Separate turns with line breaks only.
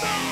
Bye.